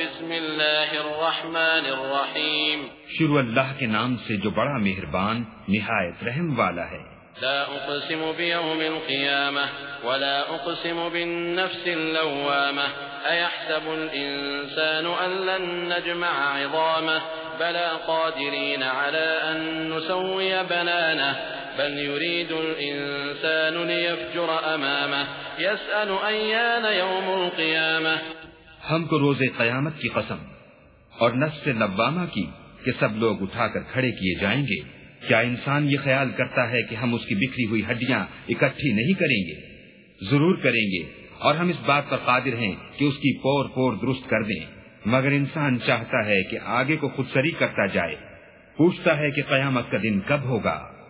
بسم اللہ الرحمن الرحیم۔ شروع اللہ کے نام سے جو بڑا مہربان نہایت رحم والا ہے۔ لا اقسم بيوم القيامة ولا اقسم بالنفس اللوامة ايحسب الانسان ان لن نجمع عظامه بلا قادرين على ان نسوي بنانه بل يريد الانسان ليفجر امامه يسأل ايان يوم القيامة ہم کو روز قیامت کی قسم اور نفس لبامہ کی کہ سب لوگ اٹھا کر کھڑے کیے جائیں گے۔ کیا انسان یہ خیال کرتا ہے کہ ہم اس کی بکھری ہوئی ہڈیاں اکٹھی نہیں کریں گے؟ ضرور کریں گے اور ہم اس بات پر قادر ہیں کہ اس کی پور پور درست کر دیں۔ مگر انسان چاہتا ہے کہ آگے کو خود سری کرتا جائے۔ پوچھتا ہے کہ قیامت کا دن کب ہوگا۔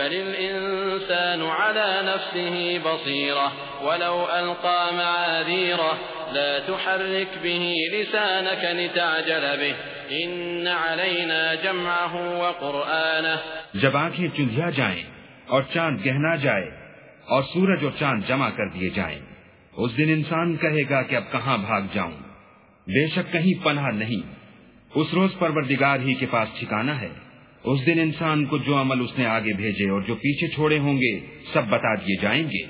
بل الإنسان على نفسه بصيرة ولو ألقى معاذيره لا تحرك به لسانك لتعجل به إن علينا جمعه وقرآنه جب آنکھیں چندیا جائیں اور چاند گہنا جائے اور سورج اور چاند جمع کر دیے جائیں۔ اس دن انسان کہے گا کہ اب کہاں بھاگ جاؤں؟ بے شک کہیں پناہ نہیں۔ اس روز پروردگار ہی کے پاس ٹھکانا ہے۔ اس دن انسان کو جو عمل اس نے آگے بھیجے اور جو پیچھے چھوڑے ہوں گے، سب بتا دیے جائیں گے۔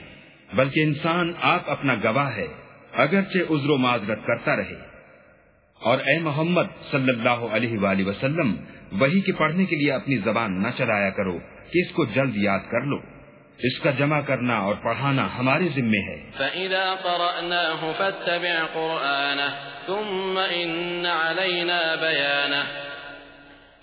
بلکہ انسان آپ اپنا گواہ ہے، اگرچہ عذر و معذرت کرتا رہے۔ اور اے محمد صلی اللہ علیہ وآلہ وسلم، وہی کے پڑھنے کے لیے اپنی زبان نہ چلایا کرو کہ اس کو جلد یاد کر لو۔ اس کا جمع کرنا اور پڑھانا ہمارے ذمے ہے۔ فَإِذَا قَرَأْنَاهُ فَاتَّبِعْ قُرْآنَهُ ثُمَّ إِنَّ عَلَيْنَا بَيَانَهُ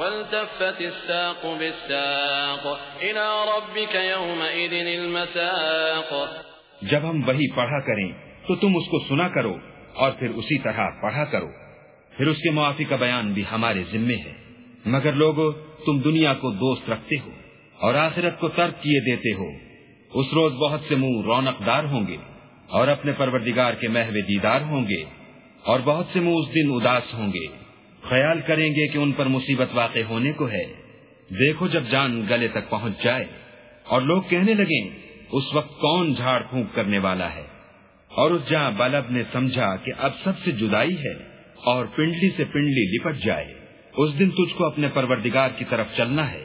والتفت الساق بالساق. إلى ربك يومئذ المساق. جب ہم وہی پڑھا کریں، تو تم اس کو سنا کرو اور پھر اسی طرح پڑھا کرو۔ پھر اس کے معافی کا بیان بھی ہمارے ذمے ہے۔ مگر لوگو، تم دنیا کو دوست رکھتے ہو اور آخرت کو ترک کیے دیتے ہو۔ اس روز بہت سے منہ رونق دار ہوں گے اور اپنے پروردگار کے محو دیدار ہوں گے اور بہت سے منہ اس دن اداس ہوں گے۔ خیال کریں گے کہ ان پر مصیبت واقع ہونے کو ہے۔ دیکھو جب جان گلے تک پہنچ جائے۔ اور لوگ کہنے لگیں، اس وقت کون جھاڑ پھونک کرنے والا ہے؟ اور اس جہاں بلب نے سمجھا کہ اب سب سے جدائی ہے اور پنڈلی سے پنڈلی لپٹ جائے۔ اس دن تجھ کو اپنے پروردگار کی طرف چلنا ہے۔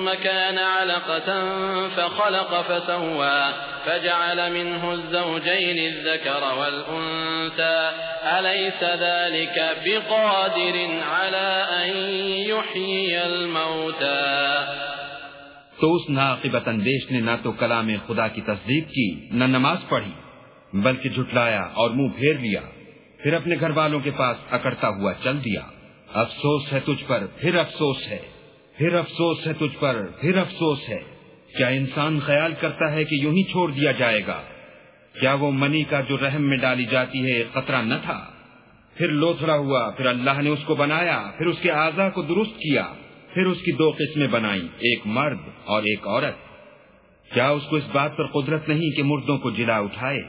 ثم كان علقة فخلق فسوى فجعل منه الزوجين الذكر والأنثى. أليس ذلك بقادر على أن يحيي الموتى؟ تو اس ناقبت اندیش نے نہ تو کلام خدا کی تصدیق کی، نہ نماز پڑھی، بلکہ جھٹلایا اور منہ پھیر لیا، پھر اپنے گھر والوں کے پاس اکڑتا ہوا چل دیا۔ افسوس ہے تجھ پر، پھر افسوس ہے۔ پھر افسوس ہے تجھ پر، پھر افسوس ہے۔ کیا انسان خیال کرتا ہے کہ یوں ہی چھوڑ دیا جائے گا؟ کیا وہ منی کا جو رحم میں ڈالی جاتی ہے خطرہ نہ تھا؟ پھر لوتھڑا ہوا، پھر اللہ نے اس کو بنایا، پھر اس کے اعضا کو درست کیا، پھر اس کی دو قسمیں بنائی ایک مرد اور ایک عورت۔ کیا اس کو اس بات پر قدرت نہیں کہ مردوں کو جلا اٹھائے؟